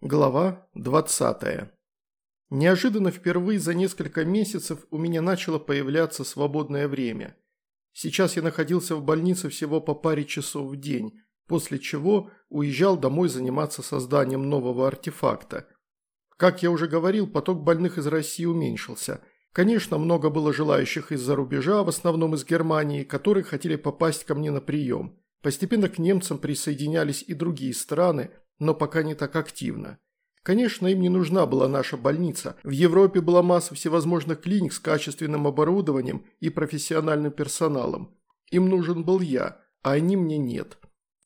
Глава 20. Неожиданно впервые за несколько месяцев у меня начало появляться свободное время. Сейчас я находился в больнице всего по паре часов в день, после чего уезжал домой заниматься созданием нового артефакта. Как я уже говорил, поток больных из России уменьшился. Конечно, много было желающих из-за рубежа, в основном из Германии, которые хотели попасть ко мне на прием. Постепенно к немцам присоединялись и другие страны – но пока не так активно. Конечно, им не нужна была наша больница. В Европе была масса всевозможных клиник с качественным оборудованием и профессиональным персоналом. Им нужен был я, а они мне нет.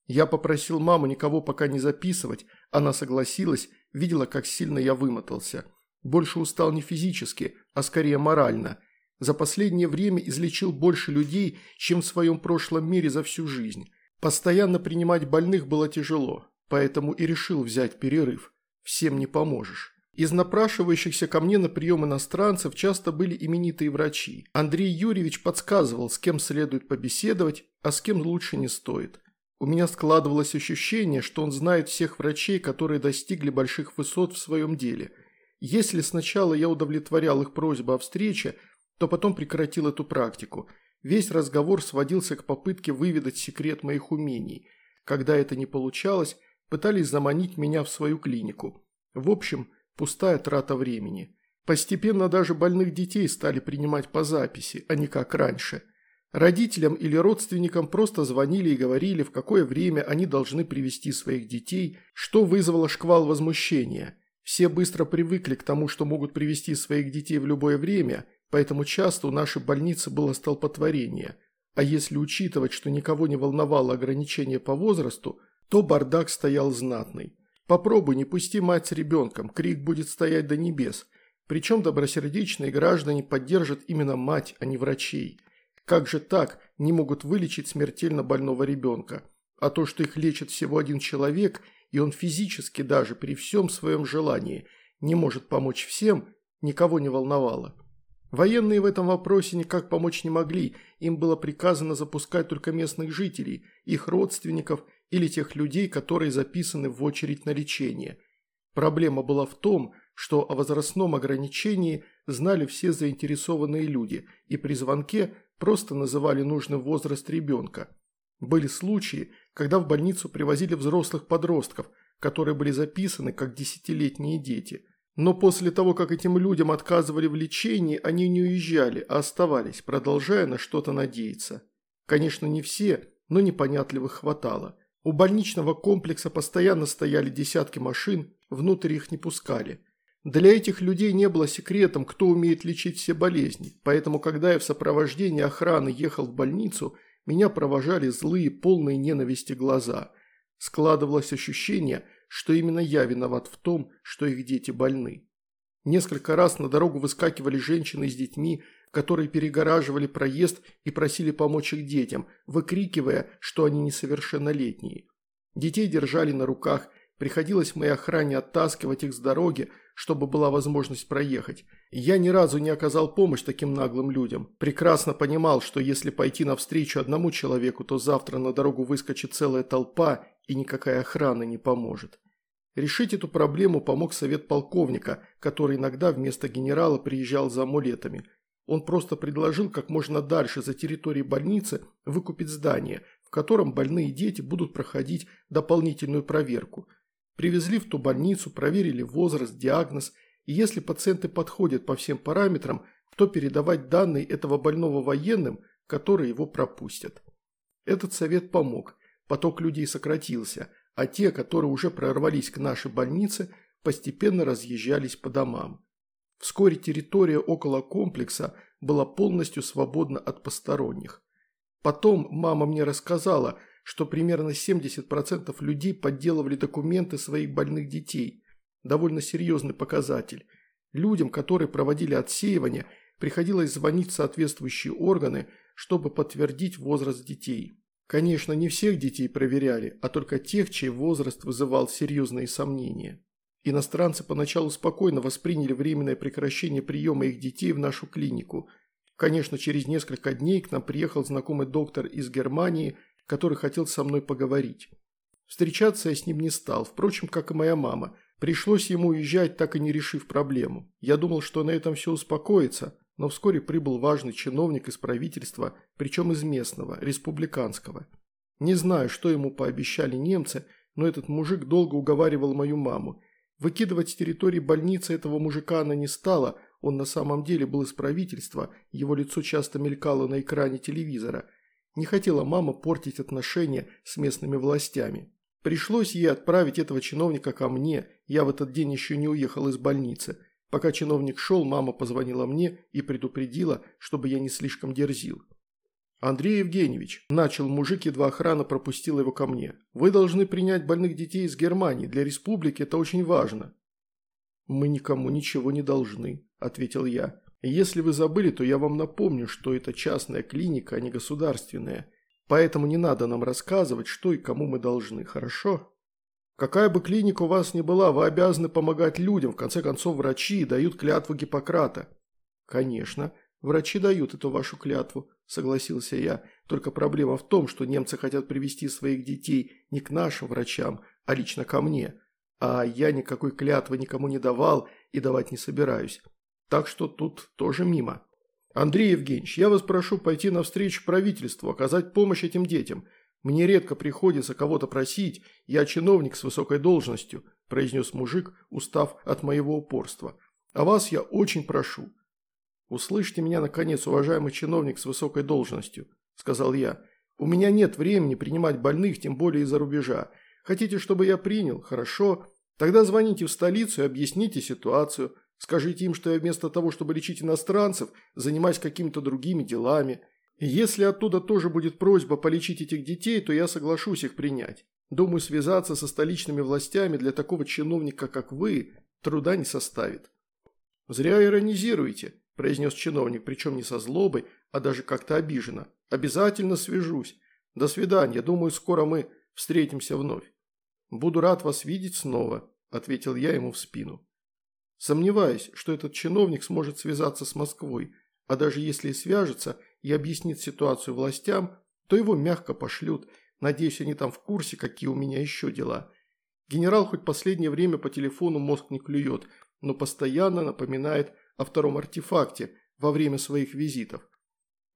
Я попросил маму никого пока не записывать, она согласилась, видела, как сильно я вымотался. Больше устал не физически, а скорее морально. За последнее время излечил больше людей, чем в своем прошлом мире за всю жизнь. Постоянно принимать больных было тяжело поэтому и решил взять перерыв. Всем не поможешь. Из напрашивающихся ко мне на прием иностранцев часто были именитые врачи. Андрей Юрьевич подсказывал, с кем следует побеседовать, а с кем лучше не стоит. У меня складывалось ощущение, что он знает всех врачей, которые достигли больших высот в своем деле. Если сначала я удовлетворял их просьбу о встрече, то потом прекратил эту практику. Весь разговор сводился к попытке выведать секрет моих умений. Когда это не получалось, пытались заманить меня в свою клинику. В общем, пустая трата времени. Постепенно даже больных детей стали принимать по записи, а не как раньше. Родителям или родственникам просто звонили и говорили, в какое время они должны привести своих детей, что вызвало шквал возмущения. Все быстро привыкли к тому, что могут привести своих детей в любое время, поэтому часто у нашей больницы было столпотворение. А если учитывать, что никого не волновало ограничение по возрасту, то бардак стоял знатный. Попробуй, не пусти мать с ребенком, крик будет стоять до небес. Причем добросердечные граждане поддержат именно мать, а не врачей. Как же так не могут вылечить смертельно больного ребенка? А то, что их лечит всего один человек, и он физически даже при всем своем желании не может помочь всем, никого не волновало. Военные в этом вопросе никак помочь не могли, им было приказано запускать только местных жителей, их родственников или тех людей, которые записаны в очередь на лечение. Проблема была в том, что о возрастном ограничении знали все заинтересованные люди и при звонке просто называли нужный возраст ребенка. Были случаи, когда в больницу привозили взрослых подростков, которые были записаны как десятилетние дети. Но после того, как этим людям отказывали в лечении, они не уезжали, а оставались, продолжая на что-то надеяться. Конечно, не все, но непонятливых хватало. У больничного комплекса постоянно стояли десятки машин, внутрь их не пускали. Для этих людей не было секретом, кто умеет лечить все болезни, поэтому когда я в сопровождении охраны ехал в больницу, меня провожали злые, полные ненависти глаза. Складывалось ощущение, что именно я виноват в том, что их дети больны. Несколько раз на дорогу выскакивали женщины с детьми, которые перегораживали проезд и просили помочь их детям, выкрикивая, что они несовершеннолетние. Детей держали на руках, приходилось моей охране оттаскивать их с дороги, чтобы была возможность проехать. Я ни разу не оказал помощь таким наглым людям. Прекрасно понимал, что если пойти навстречу одному человеку, то завтра на дорогу выскочит целая толпа, и никакая охрана не поможет. Решить эту проблему помог совет полковника, который иногда вместо генерала приезжал за амулетами – он просто предложил как можно дальше за территорией больницы выкупить здание, в котором больные дети будут проходить дополнительную проверку. Привезли в ту больницу, проверили возраст, диагноз, и если пациенты подходят по всем параметрам, то передавать данные этого больного военным, которые его пропустят. Этот совет помог, поток людей сократился, а те, которые уже прорвались к нашей больнице, постепенно разъезжались по домам. Вскоре территория около комплекса была полностью свободна от посторонних. Потом мама мне рассказала, что примерно 70% людей подделывали документы своих больных детей. Довольно серьезный показатель. Людям, которые проводили отсеивание, приходилось звонить в соответствующие органы, чтобы подтвердить возраст детей. Конечно, не всех детей проверяли, а только тех, чей возраст вызывал серьезные сомнения. Иностранцы поначалу спокойно восприняли временное прекращение приема их детей в нашу клинику. Конечно, через несколько дней к нам приехал знакомый доктор из Германии, который хотел со мной поговорить. Встречаться я с ним не стал, впрочем, как и моя мама, Пришлось ему уезжать, так и не решив проблему. Я думал, что на этом все успокоится, но вскоре прибыл важный чиновник из правительства, причем из местного, республиканского. Не знаю, что ему пообещали немцы, но этот мужик долго уговаривал мою маму. Выкидывать с территории больницы этого мужика она не стала, он на самом деле был из правительства, его лицо часто мелькало на экране телевизора. Не хотела мама портить отношения с местными властями. Пришлось ей отправить этого чиновника ко мне, я в этот день еще не уехал из больницы. Пока чиновник шел, мама позвонила мне и предупредила, чтобы я не слишком дерзил. «Андрей Евгеньевич», – начал мужик, едва охрана пропустила его ко мне, – «вы должны принять больных детей из Германии, для республики это очень важно». «Мы никому ничего не должны», – ответил я. «Если вы забыли, то я вам напомню, что это частная клиника, а не государственная. Поэтому не надо нам рассказывать, что и кому мы должны, хорошо? Какая бы клиника у вас ни была, вы обязаны помогать людям, в конце концов врачи дают клятву Гиппократа». «Конечно, врачи дают эту вашу клятву», – согласился я. «Только проблема в том, что немцы хотят привести своих детей не к нашим врачам, а лично ко мне. А я никакой клятвы никому не давал и давать не собираюсь. Так что тут тоже мимо». «Андрей Евгеньевич, я вас прошу пойти навстречу правительству, оказать помощь этим детям. Мне редко приходится кого-то просить, я чиновник с высокой должностью», – произнес мужик, устав от моего упорства. «А вас я очень прошу». «Услышьте меня, наконец, уважаемый чиновник с высокой должностью», – сказал я. «У меня нет времени принимать больных, тем более из-за рубежа. Хотите, чтобы я принял? Хорошо. Тогда звоните в столицу и объясните ситуацию. Скажите им, что я вместо того, чтобы лечить иностранцев, занимаюсь какими-то другими делами. И если оттуда тоже будет просьба полечить этих детей, то я соглашусь их принять. Думаю, связаться со столичными властями для такого чиновника, как вы, труда не составит». «Зря иронизируете», – произнес чиновник, причем не со злобой, а даже как-то обиженно. «Обязательно свяжусь. До свидания. Думаю, скоро мы встретимся вновь». «Буду рад вас видеть снова», – ответил я ему в спину. Сомневаюсь, что этот чиновник сможет связаться с Москвой, а даже если и свяжется и объяснит ситуацию властям, то его мягко пошлют. Надеюсь, они там в курсе, какие у меня еще дела. Генерал хоть последнее время по телефону мозг не клюет, но постоянно напоминает о втором артефакте во время своих визитов.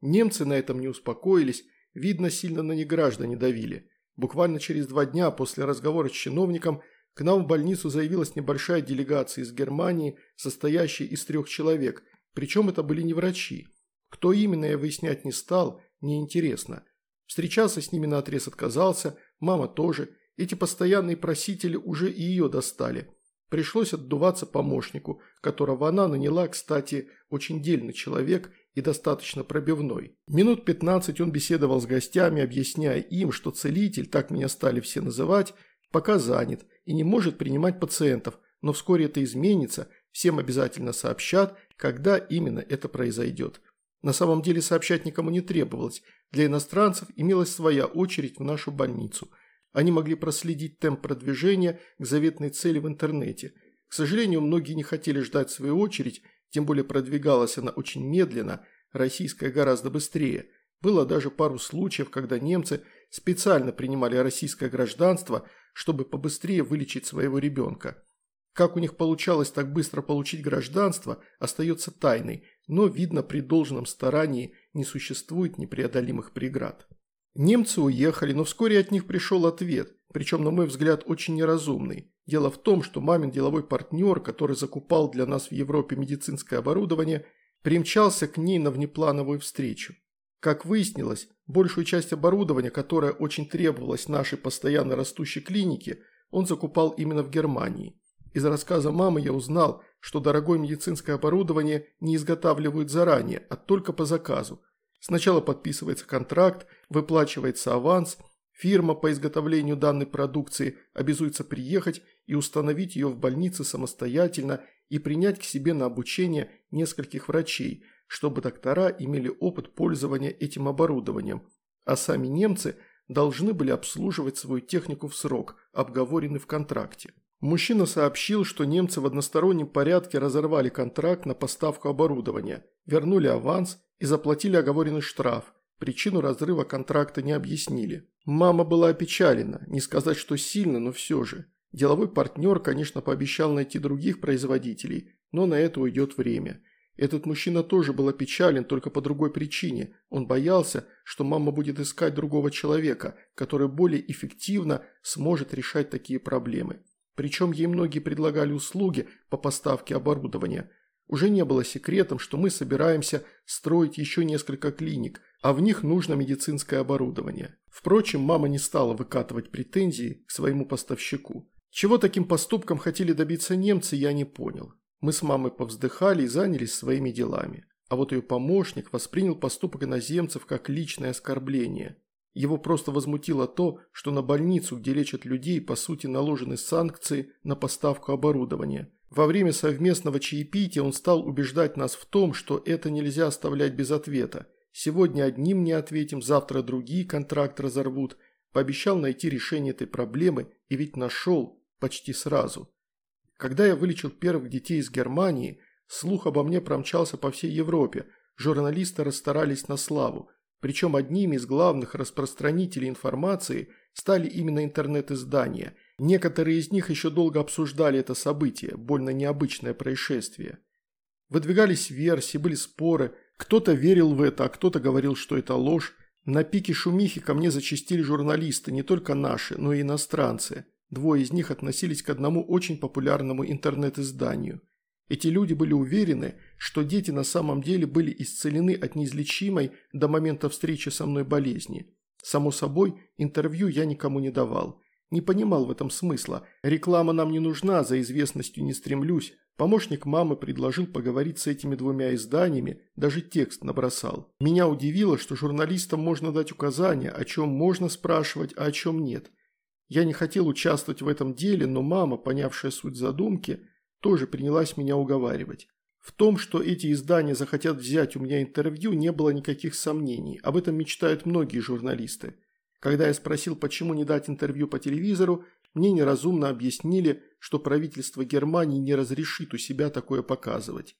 Немцы на этом не успокоились, видно, сильно на неграждане давили. Буквально через два дня после разговора с чиновником – к нам в больницу заявилась небольшая делегация из Германии, состоящая из трех человек, причем это были не врачи. Кто именно я выяснять не стал, неинтересно. Встречаться с ними наотрез отказался, мама тоже. Эти постоянные просители уже и ее достали. Пришлось отдуваться помощнику, которого она наняла, кстати, очень дельный человек и достаточно пробивной. Минут 15 он беседовал с гостями, объясняя им, что целитель, так меня стали все называть, пока занят и не может принимать пациентов, но вскоре это изменится, всем обязательно сообщат, когда именно это произойдет. На самом деле сообщать никому не требовалось, для иностранцев имелась своя очередь в нашу больницу. Они могли проследить темп продвижения к заветной цели в интернете. К сожалению, многие не хотели ждать свою очередь, тем более продвигалась она очень медленно, российская гораздо быстрее. Было даже пару случаев, когда немцы специально принимали российское гражданство, чтобы побыстрее вылечить своего ребенка. Как у них получалось так быстро получить гражданство, остается тайной, но, видно, при должном старании не существует непреодолимых преград. Немцы уехали, но вскоре от них пришел ответ, причем, на мой взгляд, очень неразумный. Дело в том, что мамин деловой партнер, который закупал для нас в Европе медицинское оборудование, примчался к ней на внеплановую встречу. Как выяснилось, большую часть оборудования, которое очень требовалось нашей постоянно растущей клинике, он закупал именно в Германии. Из рассказа мамы я узнал, что дорогое медицинское оборудование не изготавливают заранее, а только по заказу. Сначала подписывается контракт, выплачивается аванс, фирма по изготовлению данной продукции обязуется приехать и установить ее в больнице самостоятельно и принять к себе на обучение нескольких врачей – чтобы доктора имели опыт пользования этим оборудованием, а сами немцы должны были обслуживать свою технику в срок, обговоренный в контракте. Мужчина сообщил, что немцы в одностороннем порядке разорвали контракт на поставку оборудования, вернули аванс и заплатили оговоренный штраф. Причину разрыва контракта не объяснили. Мама была опечалена, не сказать, что сильно, но все же. Деловой партнер, конечно, пообещал найти других производителей, но на это уйдет время. Этот мужчина тоже был опечален, только по другой причине. Он боялся, что мама будет искать другого человека, который более эффективно сможет решать такие проблемы. Причем ей многие предлагали услуги по поставке оборудования. Уже не было секретом, что мы собираемся строить еще несколько клиник, а в них нужно медицинское оборудование. Впрочем, мама не стала выкатывать претензии к своему поставщику. Чего таким поступком хотели добиться немцы, я не понял. Мы с мамой повздыхали и занялись своими делами. А вот ее помощник воспринял поступок иноземцев как личное оскорбление. Его просто возмутило то, что на больницу, где лечат людей, по сути наложены санкции на поставку оборудования. Во время совместного чаепития он стал убеждать нас в том, что это нельзя оставлять без ответа. Сегодня одним не ответим, завтра другие контракт разорвут. Пообещал найти решение этой проблемы и ведь нашел почти сразу. Когда я вылечил первых детей из Германии, слух обо мне промчался по всей Европе, журналисты расстарались на славу. Причем одними из главных распространителей информации стали именно интернет-издания. Некоторые из них еще долго обсуждали это событие, больно необычное происшествие. Выдвигались версии, были споры, кто-то верил в это, а кто-то говорил, что это ложь. На пике шумихи ко мне зачастили журналисты, не только наши, но и иностранцы. Двое из них относились к одному очень популярному интернет-изданию. Эти люди были уверены, что дети на самом деле были исцелены от неизлечимой до момента встречи со мной болезни. Само собой, интервью я никому не давал. Не понимал в этом смысла. Реклама нам не нужна, за известностью не стремлюсь. Помощник мамы предложил поговорить с этими двумя изданиями, даже текст набросал. Меня удивило, что журналистам можно дать указания, о чем можно спрашивать, а о чем нет. Я не хотел участвовать в этом деле, но мама, понявшая суть задумки, тоже принялась меня уговаривать. В том, что эти издания захотят взять у меня интервью, не было никаких сомнений. Об этом мечтают многие журналисты. Когда я спросил, почему не дать интервью по телевизору, мне неразумно объяснили, что правительство Германии не разрешит у себя такое показывать.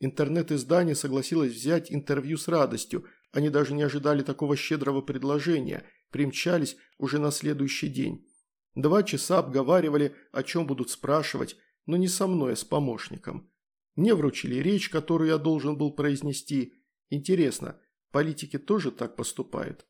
Интернет-издание согласилось взять интервью с радостью, они даже не ожидали такого щедрого предложения, примчались уже на следующий день. Два часа обговаривали, о чем будут спрашивать, но не со мной, а с помощником. Мне вручили речь, которую я должен был произнести. Интересно, политики тоже так поступают?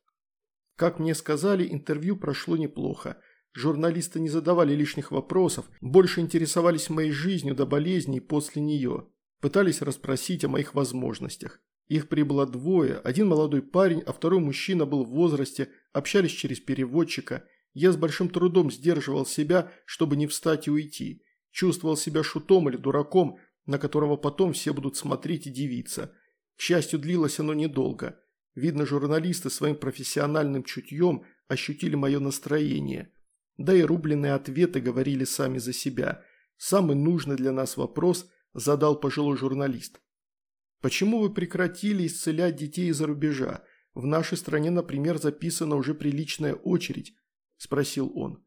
Как мне сказали, интервью прошло неплохо. Журналисты не задавали лишних вопросов, больше интересовались моей жизнью до болезней после нее. Пытались расспросить о моих возможностях. Их прибыло двое, один молодой парень, а второй мужчина был в возрасте, общались через переводчика – я с большим трудом сдерживал себя, чтобы не встать и уйти. Чувствовал себя шутом или дураком, на которого потом все будут смотреть и дивиться. К счастью, длилось оно недолго. Видно, журналисты своим профессиональным чутьем ощутили мое настроение. Да и рубленые ответы говорили сами за себя. Самый нужный для нас вопрос задал пожилой журналист. Почему вы прекратили исцелять детей из-за рубежа? В нашей стране, например, записана уже приличная очередь спросил он.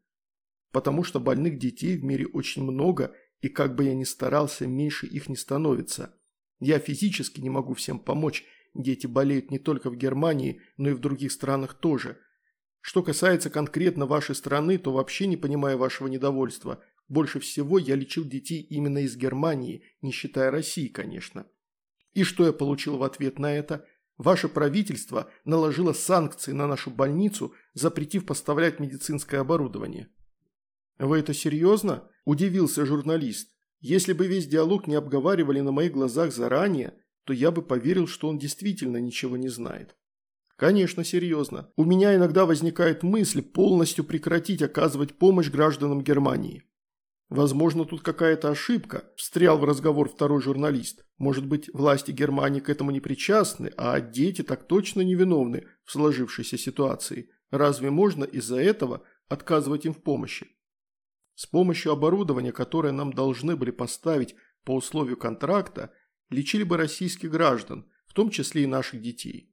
«Потому что больных детей в мире очень много, и как бы я ни старался, меньше их не становится. Я физически не могу всем помочь, дети болеют не только в Германии, но и в других странах тоже. Что касается конкретно вашей страны, то вообще не понимаю вашего недовольства. Больше всего я лечил детей именно из Германии, не считая России, конечно. И что я получил в ответ на это? Ваше правительство наложило санкции на нашу больницу, запретив поставлять медицинское оборудование». «Вы это серьезно?» – удивился журналист. «Если бы весь диалог не обговаривали на моих глазах заранее, то я бы поверил, что он действительно ничего не знает». «Конечно, серьезно. У меня иногда возникает мысль полностью прекратить оказывать помощь гражданам Германии. «Возможно, тут какая-то ошибка», – встрял в разговор второй журналист. «Может быть, власти Германии к этому не причастны, а дети так точно невиновны в сложившейся ситуации. Разве можно из-за этого отказывать им в помощи?» С помощью оборудования, которое нам должны были поставить по условию контракта, лечили бы российских граждан, в том числе и наших детей.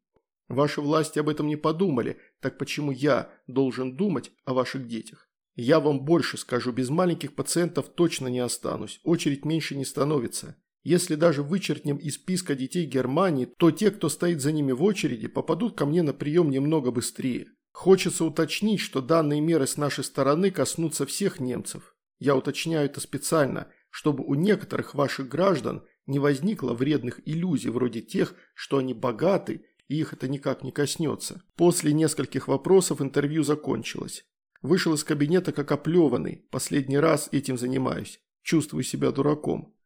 Ваши власти об этом не подумали, так почему я должен думать о ваших детях? Я вам больше скажу, без маленьких пациентов точно не останусь, очередь меньше не становится. Если даже вычеркнем из списка детей Германии, то те, кто стоит за ними в очереди, попадут ко мне на прием немного быстрее. Хочется уточнить, что данные меры с нашей стороны коснутся всех немцев. Я уточняю это специально, чтобы у некоторых ваших граждан не возникло вредных иллюзий вроде тех, что они богаты и их это никак не коснется. После нескольких вопросов интервью закончилось. Вышел из кабинета как оплеванный, последний раз этим занимаюсь, чувствую себя дураком.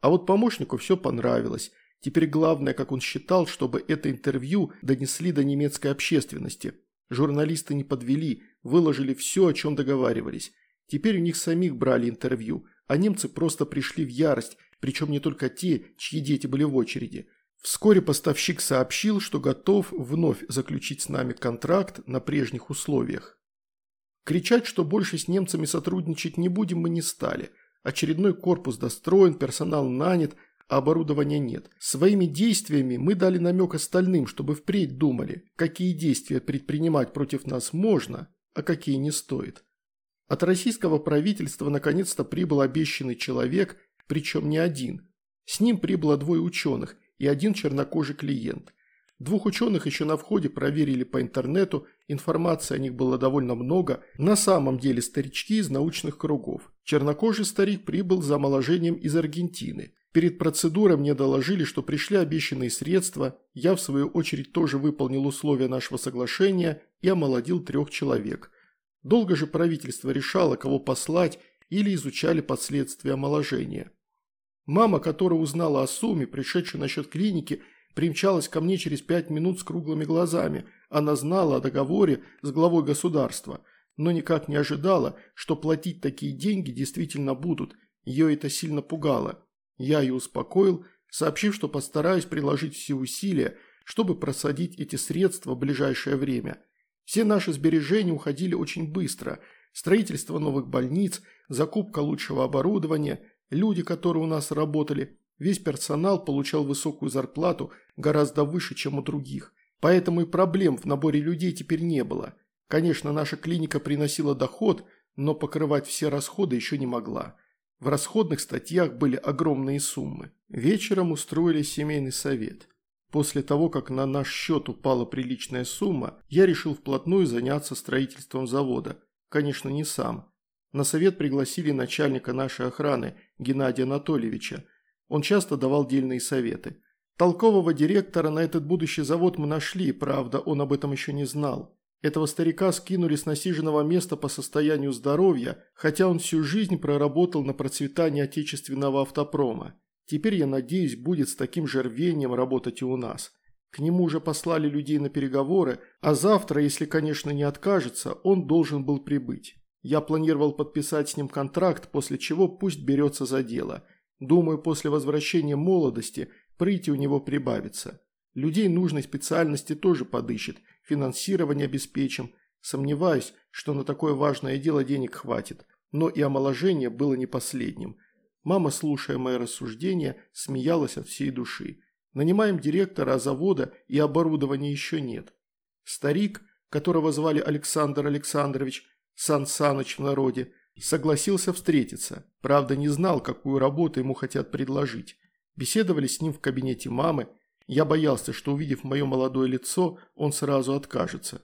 А вот помощнику все понравилось. Теперь главное, как он считал, чтобы это интервью донесли до немецкой общественности. Журналисты не подвели, выложили все, о чем договаривались. Теперь у них самих брали интервью, а немцы просто пришли в ярость, причем не только те, чьи дети были в очереди. Вскоре поставщик сообщил, что готов вновь заключить с нами контракт на прежних условиях. Кричать, что больше с немцами сотрудничать не будем, мы не стали. Очередной корпус достроен, персонал нанят, а оборудования нет. Своими действиями мы дали намек остальным, чтобы впредь думали, какие действия предпринимать против нас можно, а какие не стоит. От российского правительства наконец-то прибыл обещанный человек, причем не один. С ним прибыло двое ученых – и один чернокожий клиент. Двух ученых еще на входе проверили по интернету, информации о них было довольно много, на самом деле старички из научных кругов. Чернокожий старик прибыл за омоложением из Аргентины. Перед процедурой мне доложили, что пришли обещанные средства, я в свою очередь тоже выполнил условия нашего соглашения и омолодил трех человек. Долго же правительство решало, кого послать или изучали последствия омоложения. Мама, которая узнала о сумме, пришедшей насчет клиники, примчалась ко мне через пять минут с круглыми глазами. Она знала о договоре с главой государства, но никак не ожидала, что платить такие деньги действительно будут. Ее это сильно пугало. Я ее успокоил, сообщив, что постараюсь приложить все усилия, чтобы просадить эти средства в ближайшее время. Все наши сбережения уходили очень быстро. Строительство новых больниц, закупка лучшего оборудования, Люди, которые у нас работали, весь персонал получал высокую зарплату, гораздо выше, чем у других. Поэтому и проблем в наборе людей теперь не было. Конечно, наша клиника приносила доход, но покрывать все расходы еще не могла. В расходных статьях были огромные суммы. Вечером устроили семейный совет. После того, как на наш счет упала приличная сумма, я решил вплотную заняться строительством завода. Конечно, не сам. На совет пригласили начальника нашей охраны, Геннадия Анатольевича. Он часто давал дельные советы. Толкового директора на этот будущий завод мы нашли, правда, он об этом еще не знал. Этого старика скинули с насиженного места по состоянию здоровья, хотя он всю жизнь проработал на процветании отечественного автопрома. Теперь, я надеюсь, будет с таким же рвением работать и у нас. К нему уже послали людей на переговоры, а завтра, если, конечно, не откажется, он должен был прибыть. Я планировал подписать с ним контракт, после чего пусть берется за дело. Думаю, после возвращения молодости прыти у него прибавится. Людей нужной специальности тоже подыщет, финансирование обеспечим. Сомневаюсь, что на такое важное дело денег хватит. Но и омоложение было не последним. Мама, слушая мои рассуждения, смеялась от всей души. Нанимаем директора, а завода и оборудования еще нет. Старик, которого звали Александр Александрович, Сан Саныч в народе, согласился встретиться, правда не знал, какую работу ему хотят предложить. Беседовали с ним в кабинете мамы, я боялся, что увидев мое молодое лицо, он сразу откажется.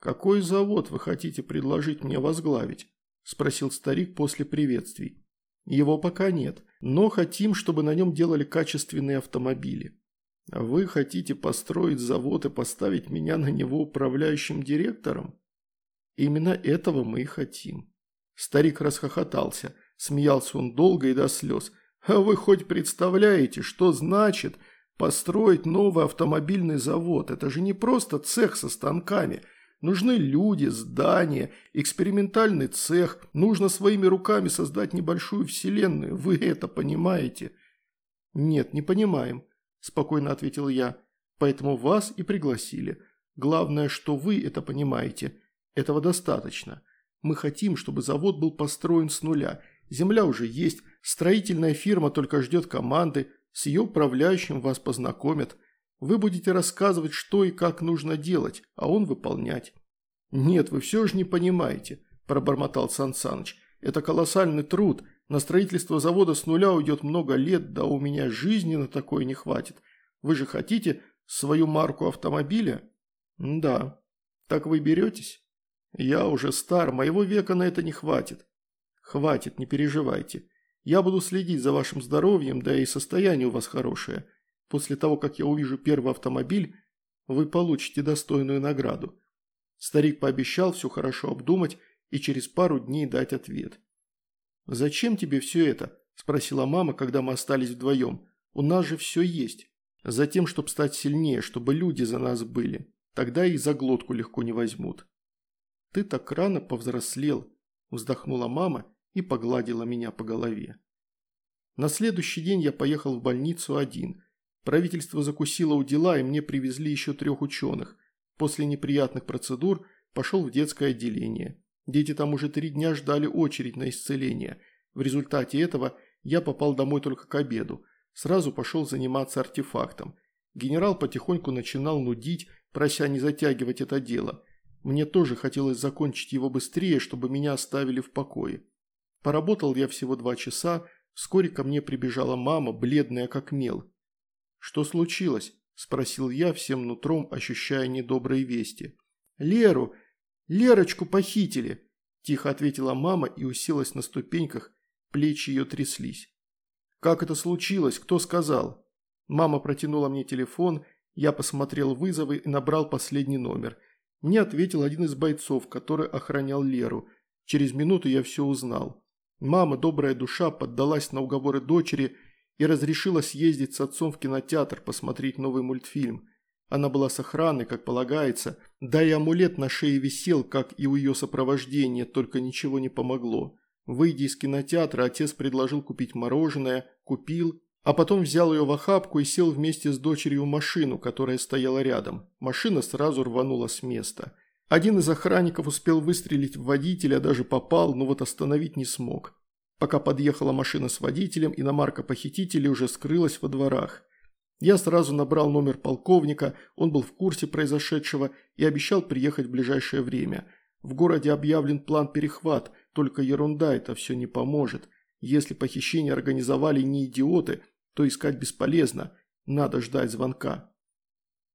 «Какой завод вы хотите предложить мне возглавить?» – спросил старик после приветствий. «Его пока нет, но хотим, чтобы на нем делали качественные автомобили. Вы хотите построить завод и поставить меня на него управляющим директором?» Именно этого мы и хотим. Старик расхохотался. Смеялся он долго и до слез. А вы хоть представляете, что значит построить новый автомобильный завод? Это же не просто цех со станками. Нужны люди, здания, экспериментальный цех. Нужно своими руками создать небольшую вселенную. Вы это понимаете? Нет, не понимаем, спокойно ответил я. Поэтому вас и пригласили. Главное, что вы это понимаете – этого достаточно. Мы хотим, чтобы завод был построен с нуля. Земля уже есть, строительная фирма только ждет команды, с ее управляющим вас познакомят. Вы будете рассказывать, что и как нужно делать, а он выполнять. «Нет, вы все же не понимаете», – пробормотал Сан Саныч. «Это колоссальный труд. На строительство завода с нуля уйдет много лет, да у меня жизни на такое не хватит. Вы же хотите свою марку автомобиля?» «Да». «Так вы беретесь?» «Я уже стар, моего века на это не хватит». «Хватит, не переживайте. Я буду следить за вашим здоровьем, да и состояние у вас хорошее. После того, как я увижу первый автомобиль, вы получите достойную награду». Старик пообещал все хорошо обдумать и через пару дней дать ответ. «Зачем тебе все это?» – спросила мама, когда мы остались вдвоем. «У нас же все есть. Затем, чтобы стать сильнее, чтобы люди за нас были. Тогда и за глотку легко не возьмут». «Ты так рано повзрослел», – вздохнула мама и погладила меня по голове. На следующий день я поехал в больницу один. Правительство закусило у дела, и мне привезли еще трех ученых. После неприятных процедур пошел в детское отделение. Дети там уже три дня ждали очередь на исцеление. В результате этого я попал домой только к обеду. Сразу пошел заниматься артефактом. Генерал потихоньку начинал нудить, прося не затягивать это дело. Мне тоже хотелось закончить его быстрее, чтобы меня оставили в покое. Поработал я всего два часа, вскоре ко мне прибежала мама, бледная как мел. «Что случилось?» – спросил я, всем нутром ощущая недобрые вести. «Леру! Лерочку похитили!» – тихо ответила мама и уселась на ступеньках, плечи ее тряслись. «Как это случилось? Кто сказал?» Мама протянула мне телефон, я посмотрел вызовы и набрал последний номер. Мне ответил один из бойцов, который охранял Леру. Через минуту я все узнал. Мама, добрая душа, поддалась на уговоры дочери и разрешила съездить с отцом в кинотеатр посмотреть новый мультфильм. Она была с охраной, как полагается, да и амулет на шее висел, как и у ее сопровождения, только ничего не помогло. Выйдя из кинотеатра, отец предложил купить мороженое, купил, а потом взял ее в охапку и сел вместе с дочерью в машину, которая стояла рядом. Машина сразу рванула с места. Один из охранников успел выстрелить в водителя, даже попал, но вот остановить не смог. Пока подъехала машина с водителем, иномарка похитителей уже скрылась во дворах. Я сразу набрал номер полковника, он был в курсе произошедшего и обещал приехать в ближайшее время. В городе объявлен план перехват, только ерунда это все не поможет. Если похищение организовали не идиоты, то искать бесполезно, надо ждать звонка.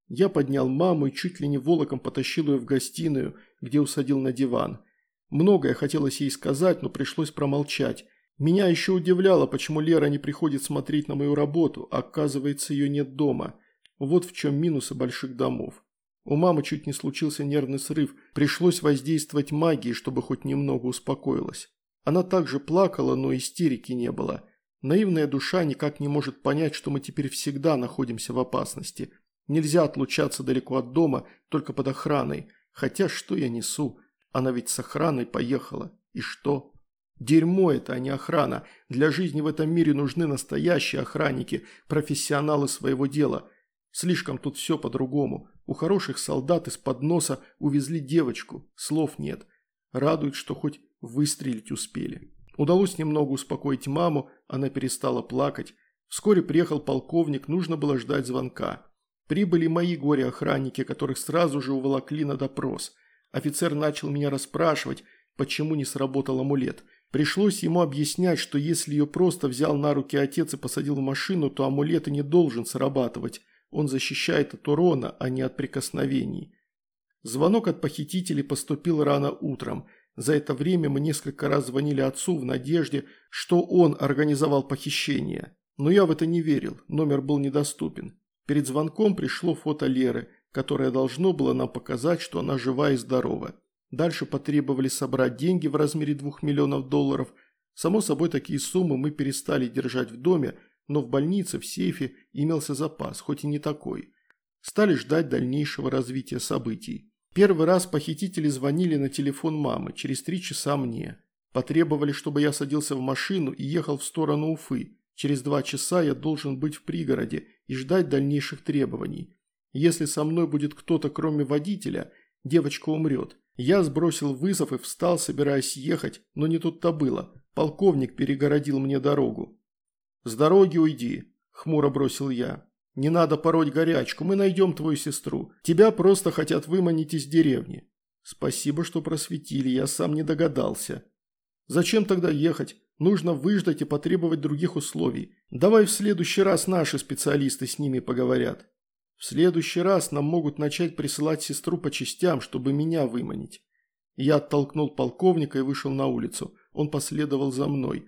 Я поднял маму и чуть ли не волоком потащил ее в гостиную, где усадил на диван. Многое хотелось ей сказать, но пришлось промолчать. Меня еще удивляло, почему Лера не приходит смотреть на мою работу, а оказывается ее нет дома. Вот в чем минусы больших домов. У мамы чуть не случился нервный срыв, пришлось воздействовать магией, чтобы хоть немного успокоилась. Она также плакала, но истерики не было. Наивная душа никак не может понять, что мы теперь всегда находимся в опасности. Нельзя отлучаться далеко от дома, только под охраной. Хотя что я несу? Она ведь с охраной поехала. И что? Дерьмо это, а не охрана. Для жизни в этом мире нужны настоящие охранники, профессионалы своего дела. Слишком тут все по-другому. У хороших солдат из-под носа увезли девочку. Слов нет. Радует, что хоть выстрелить успели. Удалось немного успокоить маму, она перестала плакать. Вскоре приехал полковник, нужно было ждать звонка. Прибыли мои горе-охранники, которых сразу же уволокли на допрос. Офицер начал меня расспрашивать, почему не сработал амулет – Пришлось ему объяснять, что если ее просто взял на руки отец и посадил в машину, то амулет и не должен срабатывать. Он защищает от урона, а не от прикосновений. Звонок от похитителей поступил рано утром. За это время мы несколько раз звонили отцу в надежде, что он организовал похищение. Но я в это не верил, номер был недоступен. Перед звонком пришло фото Леры, которое должно было нам показать, что она жива и здорова. Дальше потребовали собрать деньги в размере 2 миллионов долларов. Само собой, такие суммы мы перестали держать в доме, но в больнице, в сейфе имелся запас, хоть и не такой. Стали ждать дальнейшего развития событий. Первый раз похитители звонили на телефон мамы, через три часа мне. Потребовали, чтобы я садился в машину и ехал в сторону Уфы. Через два часа я должен быть в пригороде и ждать дальнейших требований. Если со мной будет кто-то кроме водителя, девочка умрет. Я сбросил вызов и встал, собираясь ехать, но не тут-то было. Полковник перегородил мне дорогу. «С дороги уйди», – хмуро бросил я. «Не надо пороть горячку, мы найдем твою сестру. Тебя просто хотят выманить из деревни». «Спасибо, что просветили, я сам не догадался». «Зачем тогда ехать? Нужно выждать и потребовать других условий. Давай в следующий раз наши специалисты с ними поговорят». В следующий раз нам могут начать присылать сестру по частям, чтобы меня выманить. Я оттолкнул полковника и вышел на улицу. он последовал за мной.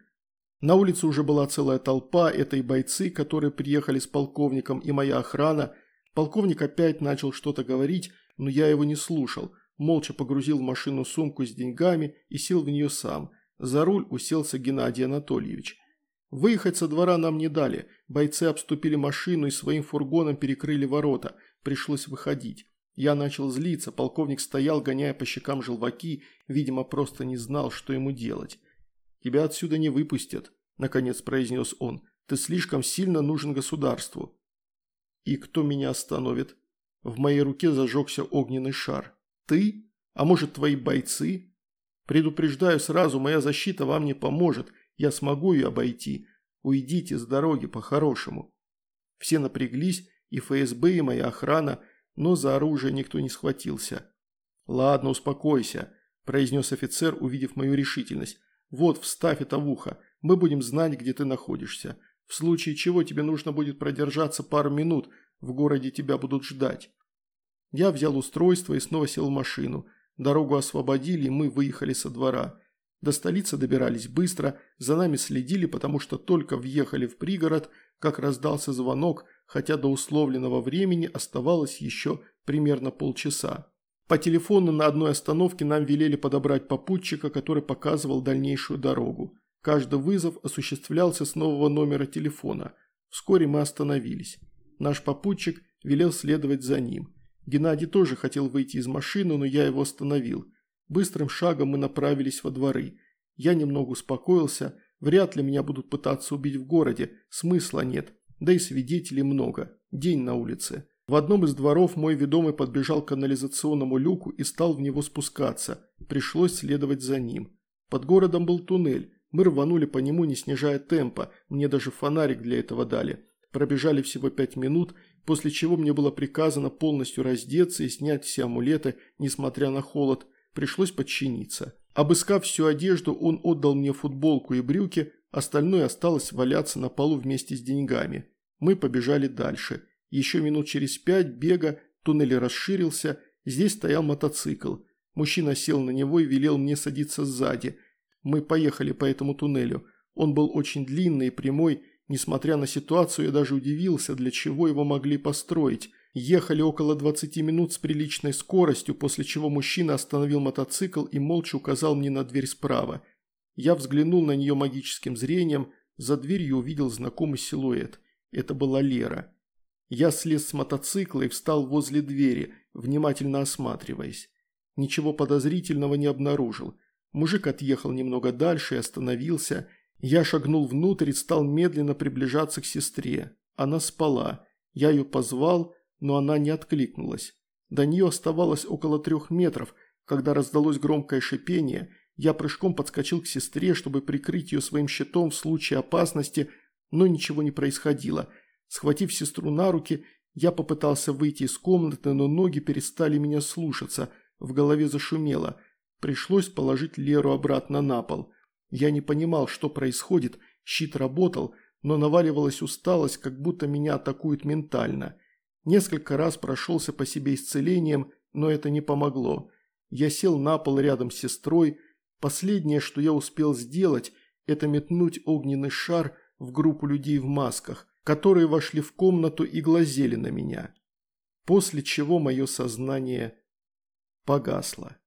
На улице уже была целая толпа, это и бойцы, которые приехали с полковником, и моя охрана. Полковник опять начал что-то говорить, но я его не слушал. Молча погрузил в машину сумку с деньгами и сел в нее сам. За руль уселся Геннадий Анатольевич. Выехать со двора нам не дали. Бойцы обступили машину и своим фургоном перекрыли ворота. Пришлось выходить. Я начал злиться, полковник стоял, гоняя по щекам желваки, видимо, просто не знал, что ему делать. «Тебя отсюда не выпустят», – наконец произнес он. «Ты слишком сильно нужен государству». «И кто меня остановит?» В моей руке зажегся огненный шар. «Ты? А может, твои бойцы?» «Предупреждаю сразу, моя защита вам не поможет. Я смогу ее обойти. Уйдите с дороги по-хорошему». Все напряглись, и ФСБ, и моя охрана, но за оружие никто не схватился. «Ладно, успокойся», – произнес офицер, увидев мою решительность. Вот, вставь это в ухо. Мы будем знать, где ты находишься. В случае чего тебе нужно будет продержаться пару минут. В городе тебя будут ждать. Я взял устройство и снова сел в машину. Дорогу освободили, и мы выехали со двора. До столицы добирались быстро, за нами следили, потому что только въехали в пригород, как раздался звонок, хотя до условленного времени оставалось еще примерно полчаса. По телефону на одной остановке нам велели подобрать попутчика, который показывал дальнейшую дорогу. Каждый вызов осуществлялся с нового номера телефона. Вскоре мы остановились. Наш попутчик велел следовать за ним. Геннадий тоже хотел выйти из машины, но я его остановил. Быстрым шагом мы направились во дворы. Я немного успокоился, вряд ли меня будут пытаться убить в городе, смысла нет, да и свидетелей много, день на улице. В одном из дворов мой ведомый подбежал к канализационному люку и стал в него спускаться. Пришлось следовать за ним. Под городом был туннель. Мы рванули по нему, не снижая темпа. Мне даже фонарик для этого дали. Пробежали всего пять минут, после чего мне было приказано полностью раздеться и снять все амулеты, несмотря на холод. Пришлось подчиниться. Обыскав всю одежду, он отдал мне футболку и брюки, остальное осталось валяться на полу вместе с деньгами. Мы побежали дальше. Еще минут через пять бега туннель расширился, здесь стоял мотоцикл. Мужчина сел на него и велел мне садиться сзади. Мы поехали по этому туннелю. Он был очень длинный и прямой, несмотря на ситуацию, я даже удивился, для чего его могли построить. Ехали около 20 минут с приличной скоростью, после чего мужчина остановил мотоцикл и молча указал мне на дверь справа. Я взглянул на нее магическим зрением, за дверью увидел знакомый силуэт. Это была Лера. Я слез с мотоцикла и встал возле двери, внимательно осматриваясь. Ничего подозрительного не обнаружил. Мужик отъехал немного дальше и остановился. Я шагнул внутрь и стал медленно приближаться к сестре. Она спала. Я ее позвал, но она не откликнулась. До нее оставалось около трех метров, когда раздалось громкое шипение. Я прыжком подскочил к сестре, чтобы прикрыть ее своим щитом в случае опасности, но ничего не происходило – Схватив сестру на руки, я попытался выйти из комнаты, но ноги перестали меня слушаться, в голове зашумело. Пришлось положить Леру обратно на пол. Я не понимал, что происходит, щит работал, но наваливалась усталость, как будто меня атакуют ментально. Несколько раз прошелся по себе исцелением, но это не помогло. Я сел на пол рядом с сестрой. Последнее, что я успел сделать, это метнуть огненный шар в группу людей в масках которые вошли в комнату и глазели на меня, после чего мое сознание погасло.